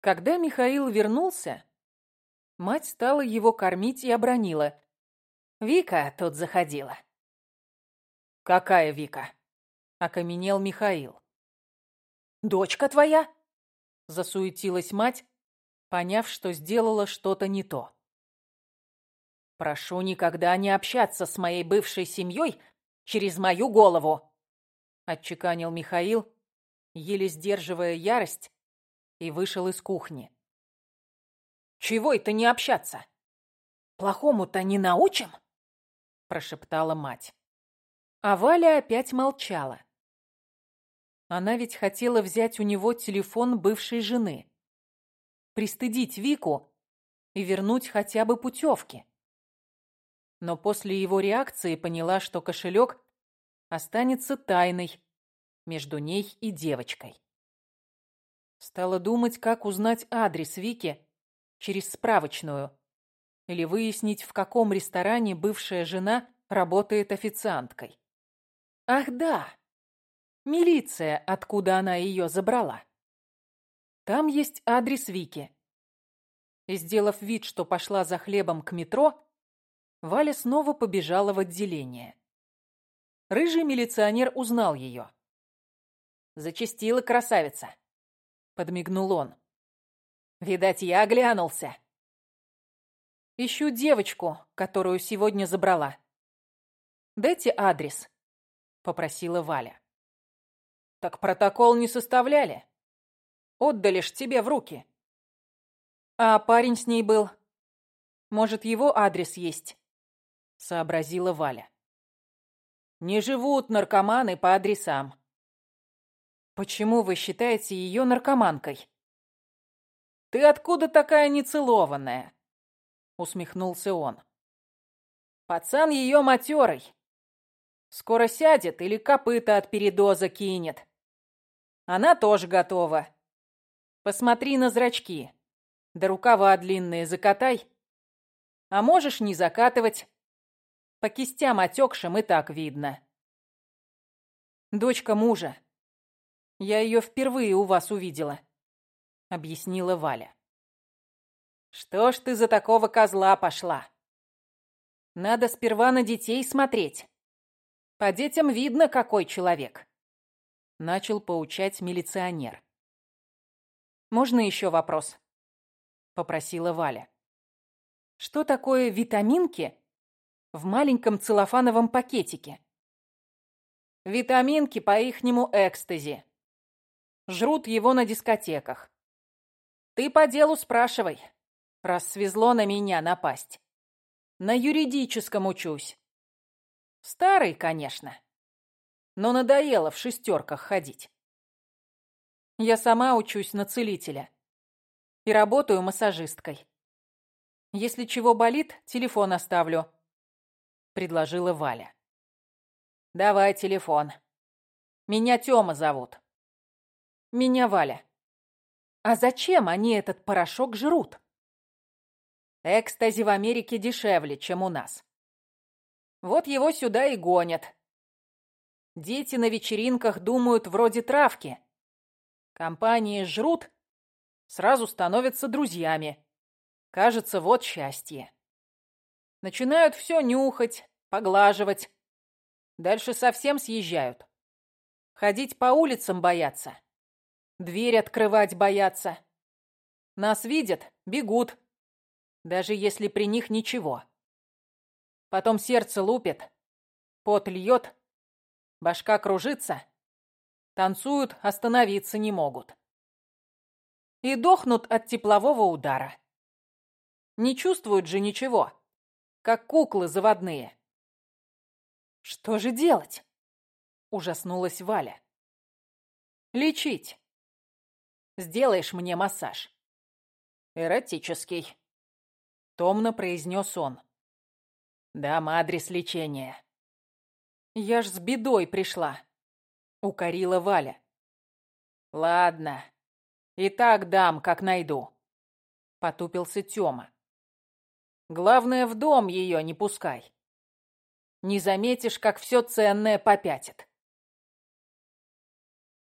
Когда Михаил вернулся, мать стала его кормить и обронила. «Вика тут заходила». «Какая Вика?» — окаменел Михаил. «Дочка твоя?» — засуетилась мать, поняв, что сделала что-то не то. «Прошу никогда не общаться с моей бывшей семьей через мою голову», — отчеканил Михаил, еле сдерживая ярость, и вышел из кухни. «Чего это не общаться? Плохому-то не научим?» — прошептала мать. А Валя опять молчала. Она ведь хотела взять у него телефон бывшей жены, пристыдить Вику и вернуть хотя бы путевки. Но после его реакции поняла, что кошелек останется тайной между ней и девочкой. Стала думать, как узнать адрес Вики через справочную или выяснить, в каком ресторане бывшая жена работает официанткой. Ах да, милиция, откуда она ее забрала. Там есть адрес Вики. И, сделав вид, что пошла за хлебом к метро, Валя снова побежала в отделение. Рыжий милиционер узнал ее. «Зачастила красавица», — подмигнул он. «Видать, я оглянулся». «Ищу девочку, которую сегодня забрала. Дайте адрес», — попросила Валя. «Так протокол не составляли. Отдали ж тебе в руки». «А парень с ней был. Может, его адрес есть?» — сообразила Валя. «Не живут наркоманы по адресам. Почему вы считаете ее наркоманкой? Ты откуда такая нецелованная? Усмехнулся он. Пацан ее матерый. Скоро сядет или копыта от передоза кинет. Она тоже готова. Посмотри на зрачки. Да рукава длинные закатай. А можешь не закатывать. По кистям отекшим и так видно. Дочка мужа. Я ее впервые у вас увидела», — объяснила Валя. «Что ж ты за такого козла пошла? Надо сперва на детей смотреть. По детям видно, какой человек», — начал поучать милиционер. «Можно еще вопрос?» — попросила Валя. «Что такое витаминки в маленьком целлофановом пакетике?» «Витаминки по-ихнему экстази», Жрут его на дискотеках. Ты по делу спрашивай, раз свезло на меня напасть. На юридическом учусь. Старый, конечно, но надоело в шестерках ходить. Я сама учусь на целителя и работаю массажисткой. Если чего болит, телефон оставлю, предложила Валя. Давай телефон. Меня Тёма зовут. Меня Валя. А зачем они этот порошок жрут? Экстази в Америке дешевле, чем у нас. Вот его сюда и гонят. Дети на вечеринках думают вроде травки. Компании жрут, сразу становятся друзьями. Кажется, вот счастье. Начинают все нюхать, поглаживать. Дальше совсем съезжают. Ходить по улицам боятся. Дверь открывать боятся. Нас видят, бегут. Даже если при них ничего. Потом сердце лупит, пот льет, башка кружится. Танцуют, остановиться не могут. И дохнут от теплового удара. Не чувствуют же ничего, как куклы заводные. «Что же делать?» — ужаснулась Валя. «Лечить. Сделаешь мне массаж?» «Эротический», — томно произнес он. «Дам адрес лечения». «Я ж с бедой пришла», — укорила Валя. «Ладно, и так дам, как найду», — потупился Тёма. «Главное, в дом ее не пускай. Не заметишь, как все ценное попятит».